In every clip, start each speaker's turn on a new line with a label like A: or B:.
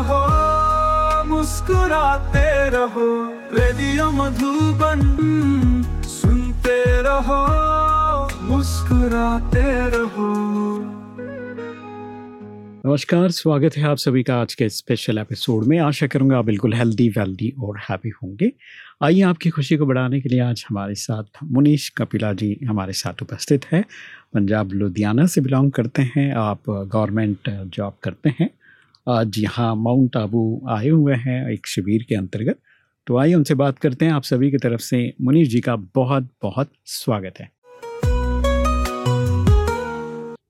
A: रहो, मुस्कुराते रहो, रेडियो मधुबन सुनते रहो, मुस्कुराते रहो।
B: नमस्कार, स्वागत है आप सभी का आज के स्पेशल एपिसोड में। आशा करूँगा आप बिल्कुल हेल्दी वेल्दी और हैप्पी होंगे। आइए आपकी खुशी को बढ़ाने के लिए आज हमारे साथ मुनीश कपिला जी हमारे साथ उपस्थित है। पंजाब, लुधियाना से बिलोंग करते हैं। आप गवर्नमेंट जॉब करते हैं। आज यहाँ माउंट आबू आए हुए हैं एक शिविर के अंतर्गत। तो आइए उनसे बात करते हैं। आप सभी की तरफ़ से मुनीष जी का बहुत बहुत स्वागत है।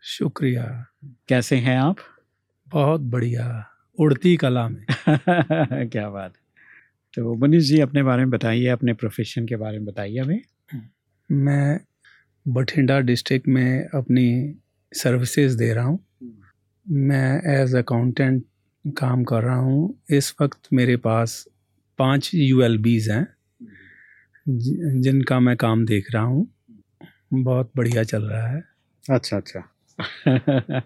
C: शुक्रिया।
B: कैसे हैं आप?
C: बहुत बढ़िया। उड़ती कला में।
B: क्या बात। है तो मनीष जी अपने बारे में बताइए अपने प्रोफेशन के बारे में बताइए हमें।
C: मैं बठिंडा डिस्ट्रिक्ट में अपनी सर्विसेज़ दे रहा हूँ। मैं एज अकाउंटेंट काम कर रहा हूँ। इस वक्त मेरे पास पाँच यू हैं जिनका मैं काम देख रहा हूँ। बहुत बढ़िया चल रहा है।
B: अच्छा अच्छा।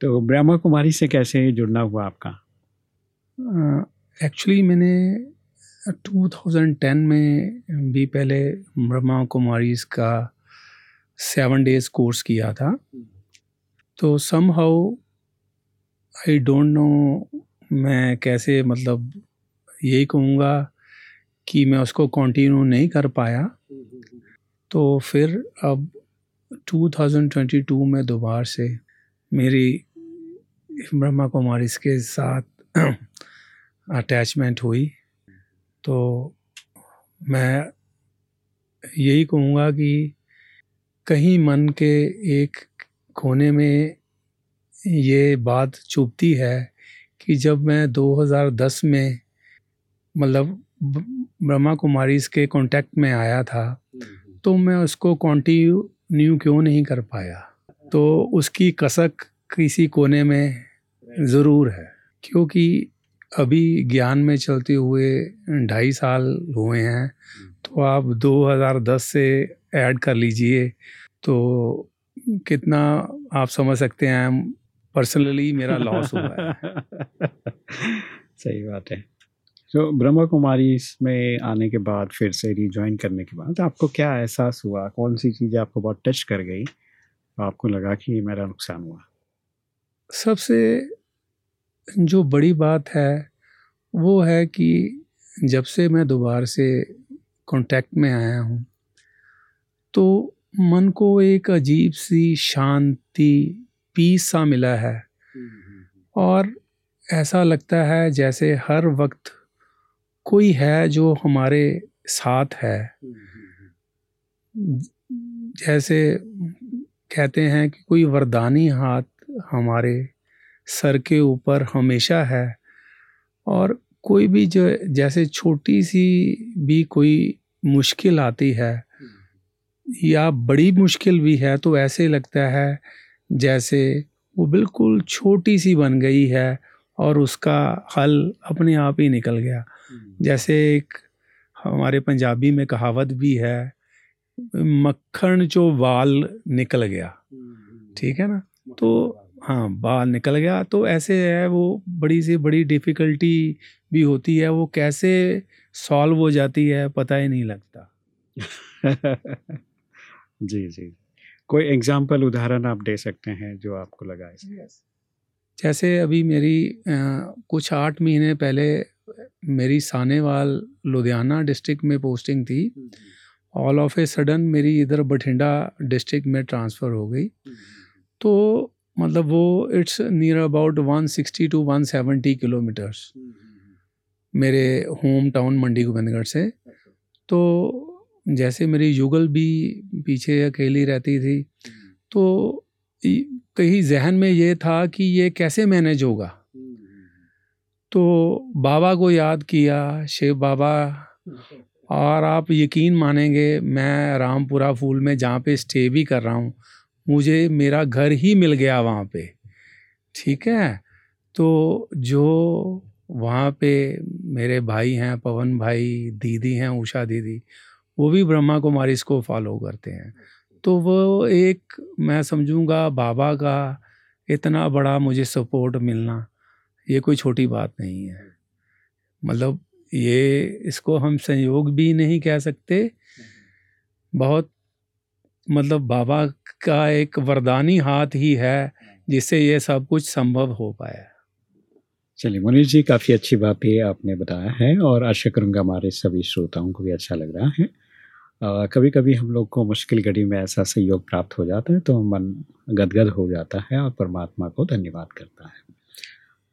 B: तो ब्रह्मा कुमारी से कैसे जुड़ना हुआ आपका?
C: एक्चुअली uh, मैंने 2010 में भी पहले ब्रह्मा कुमारीज का सेवन डेज़ कोर्स किया था। तो somehow I don't know मैं कैसे मतलब यही कहूँगा कि मैं उसको कंटिन्यू नहीं कर पाया। तो फिर अब 2022 में दोबारा से मेरी ब्रह्मा कुमारी के साथ अटैचमेंट हुई। तो मैं यही कहूँगा कि कहीं मन के एक कोने में ये बात चुभती है कि जब मैं 2010 में मतलब ब्रह्मा कुमारी के कांटेक्ट में आया था तो मैं उसको कंटिन्यू क्यों नहीं कर पाया? तो उसकी कसक किसी कोने में ज़रूर है क्योंकि अभी ज्ञान में चलते हुए ढाई साल हुए हैं तो आप 2010 से ऐड कर लीजिए तो कितना आप समझ सकते हैं पर्सनली मेरा लॉस हुआ है।
B: सही बात है। तो ब्रह्मा कुमारी में आने के बाद फिर से रिज्वाइन करने के बाद आपको क्या एहसास हुआ? कौन सी चीज़ें आपको बहुत टच कर गई? आपको लगा कि मेरा नुकसान हुआ?
C: सबसे जो बड़ी बात है वो है कि जब से मैं दोबारा से कांटेक्ट में आया हूँ तो मन को एक अजीब सी शांति पीस सा मिला है। और ऐसा लगता है जैसे हर वक्त कोई है जो हमारे साथ है। जैसे कहते हैं कि कोई वरदानी हाथ हमारे सर के ऊपर हमेशा है और कोई भी जो जैसे छोटी सी भी कोई मुश्किल आती है या बड़ी मुश्किल भी है तो ऐसे लगता है जैसे वो बिल्कुल छोटी सी बन गई है और उसका हल अपने आप ही निकल गया। जैसे एक हमारे पंजाबी में कहावत भी है मक्खन जो बाल निकल गया। ठीक है ना? तो हाँ बाल निकल गया। तो ऐसे है वो बड़ी से बड़ी डिफ़िकल्टी भी होती है। वो कैसे सॉल्व हो जाती है पता ही नहीं लगता।
B: जी जी। कोई एग्ज़ाम्पल उदाहरण आप दे सकते हैं जो आपको लगा है
C: जैसे अभी मेरी अ, कुछ आठ महीने पहले मेरी सानेवाल लुधियाना डिस्ट्रिक्ट में पोस्टिंग थी। ऑल ऑफ़ ए सडन मेरी इधर बठिंडा डिस्ट्रिक्ट में ट्रांसफ़र हो गई। तो मतलब वो it's near about 160 to 170 kilometers मेरे होम टाउन मंडी गोविंदगढ़ से। तो जैसे मेरी युगल भी पीछे अकेली रहती थी तो कहीं जहन में ये था कि ये कैसे मैनेज होगा। तो बाबा को याद किया, शिव बाबा, और आप यकीन मानेंगे, मैं रामपुरा फूल में जहाँ पे स्टे भी कर रहा हूँ, मुझे मेरा घर ही मिल गया वहाँ पे, ठीक है? तो जो वहाँ पे मेरे भाई हैं, पवन भाई, दीदी हैं, उषा दीदी वो भी ब्रह्मा कुमारी इसको फॉलो करते हैं। तो वो एक मैं समझूँगा बाबा का इतना बड़ा मुझे सपोर्ट मिलना, ये कोई छोटी बात नहीं है। मतलब ये इसको हम संयोग भी नहीं कह सकते। बहुत मतलब बाबा का एक वरदानी हाथ ही है जिससे ये सब कुछ संभव हो पाया।
B: चलिए मुनीष जी, काफ़ी अच्छी बात ये आपने बताया है और आशा करूँगा हमारे सभी श्रोताओं को भी अच्छा लग रहा है। कभी कभी हम लोग को मुश्किल घड़ी में ऐसा सहयोग प्राप्त हो जाता है तो मन गदगद हो जाता है और परमात्मा को धन्यवाद करता है।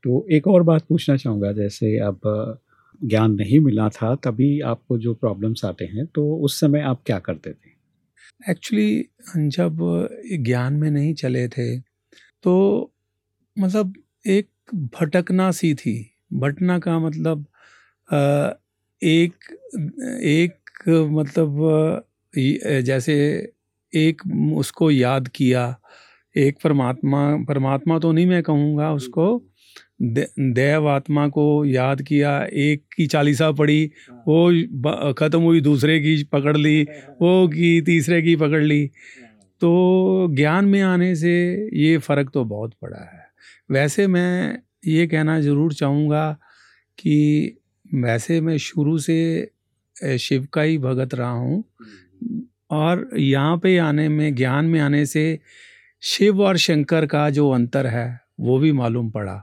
B: तो एक और बात पूछना चाहूँगा, जैसे अब ज्ञान नहीं मिला था, तभी आपको जो प्रॉब्लम्स आते हैं तो उस समय आप क्या करते थे?
C: एक्चुअली जब ज्ञान में नहीं चले थे तो मतलब एक भटकना सी थी। भटना का मतलब एक एक मतलब जैसे एक उसको याद किया, एक परमात्मा परमात्मा तो नहीं मैं कहूँगा उसको देव आत्मा को याद किया, एक की चालीसा पढ़ी, वो ख़त्म हुई, दूसरे की पकड़ ली, वो की तीसरे की पकड़ ली। तो ज्ञान में आने से ये फ़र्क तो बहुत पड़ा है। वैसे मैं ये कहना ज़रूर चाहूँगा कि वैसे मैं शुरू से शिव का ही भगत रहा हूँ। और यहाँ पे आने में ज्ञान में आने से शिव और शंकर का जो अंतर है वो भी मालूम पड़ा।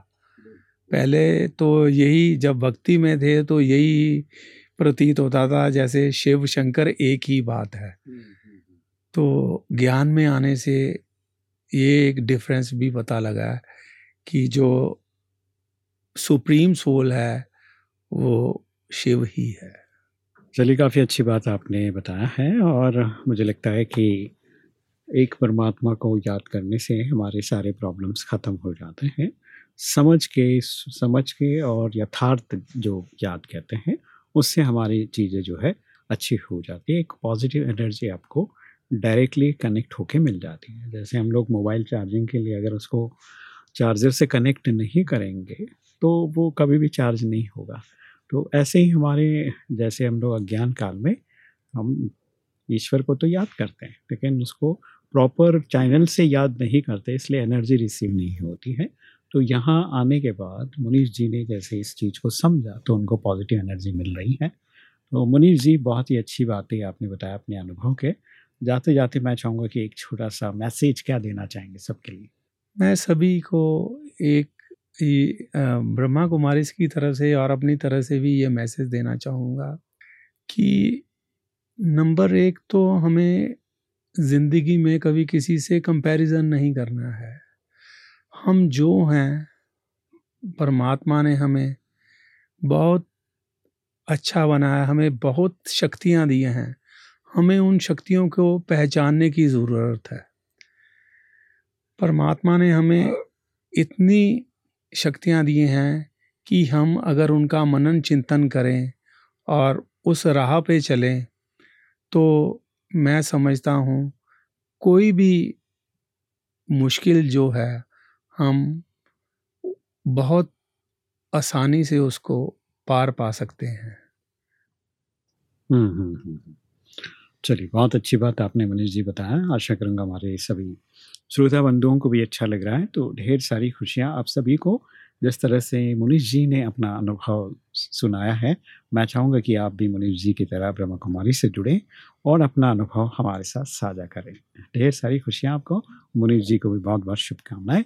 C: पहले तो यही जब भक्ति में थे तो यही प्रतीत होता था जैसे शिव शंकर एक ही बात है। तो ज्ञान में आने से ये एक डिफरेंस भी पता लगा कि जो सुप्रीम सोल है वो शिव ही है।
B: चलिए, काफ़ी अच्छी बात आपने बताया है और मुझे लगता है कि एक परमात्मा को याद करने से हमारे सारे प्रॉब्लम्स ख़त्म हो जाते हैं। समझ के समझ के और यथार्थ जो याद कहते हैं, उससे हमारी चीज़ें जो है अच्छी हो जाती है। एक पॉजिटिव एनर्जी आपको डायरेक्टली कनेक्ट होके मिल जाती है। जैसे हम लोग मोबाइल चार्जिंग के लिए अगर उसको चार्जर से कनेक्ट नहीं करेंगे तो वो कभी भी चार्ज नहीं होगा। तो ऐसे ही हमारे, जैसे हम लोग अज्ञान काल में, हम ईश्वर को तो याद करते हैं, लेकिन उसको प्रॉपर चैनल से याद नहीं करते, इसलिए एनर्जी रिसीव नहीं होती है। तो यहाँ आने के बाद मुनीष जी ने जैसे इस चीज़ को समझा तो उनको पॉजिटिव एनर्जी मिल रही है। तो मुनीष जी, बहुत ही अच्छी बात है आपने बताया अपने अनुभव के। जाते जाते मैं चाहूँगा कि एक छोटा सा मैसेज क्या देना चाहेंगे सबके लिए?
C: मैं सभी को एक ब्रह्मा कुमारी की तरफ़ से और अपनी तरफ़ से भी ये मैसेज देना चाहूँगा कि नंबर एक तो हमें ज़िंदगी में कभी किसी से कंपैरिजन नहीं करना है। हम जो हैं परमात्मा ने हमें बहुत अच्छा बनाया हमें बहुत शक्तियाँ दी हैं हमें उन शक्तियों को पहचानने की ज़रूरत है। परमात्मा ने हमें इतनी शक्तियाँ दिए हैं कि हम अगर उनका मनन चिंतन करें और उस राह पे चलें तो मैं समझता हूँ कोई भी मुश्किल जो है हम बहुत आसानी से उसको पार पा सकते हैं।
B: हम्म, हम्म, हम्म, चलिए, बहुत अच्छी बात आपने मनीष जी बताया। आशा करूँगा हमारे सभी श्रोता बंधुओं को भी अच्छा लग रहा है। तो ढेर सारी खुशियाँ आप सभी को। जिस तरह से मुनीष जी ने अपना अनुभव सुनाया है, मैं चाहूँगा कि आप भी मुनीष जी की तरह ब्रह्मा कुमारी से जुड़ें और अपना अनुभव हमारे साथ साझा करें। ढेर सारी खुशियाँ आपको। मुनीष जी को भी बहुत बहुत शुभकामनाएँ।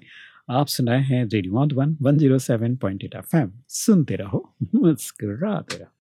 B: आप सुनाए हैं radio one one zero seven point eight F सुनते रहो, मुस्कुराते रहो।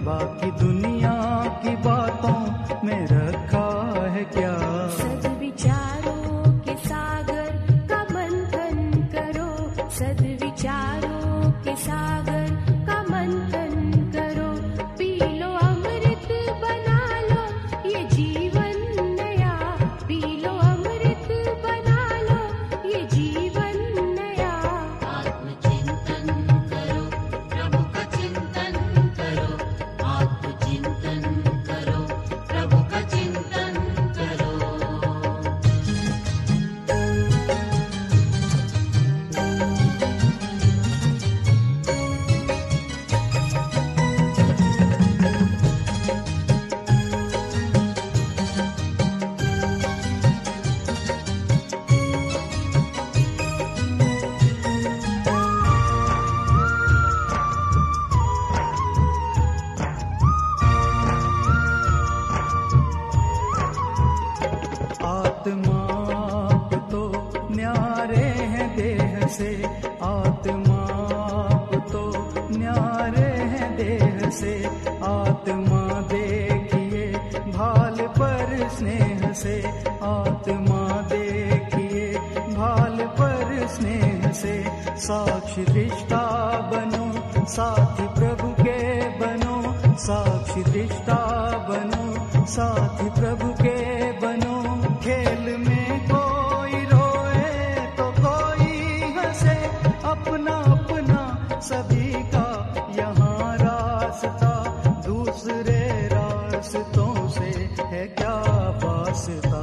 D: बाकी दुनिया दृष्टा बनो, साथी प्रभु के बनो, साक्षी दृष्टा बनो, साथी प्रभु के बनो। खेल में कोई रोए तो कोई हंसे, अपना अपना सभी का यहाँ रास्ता। दूसरे रास्तों से है क्या वास्ता?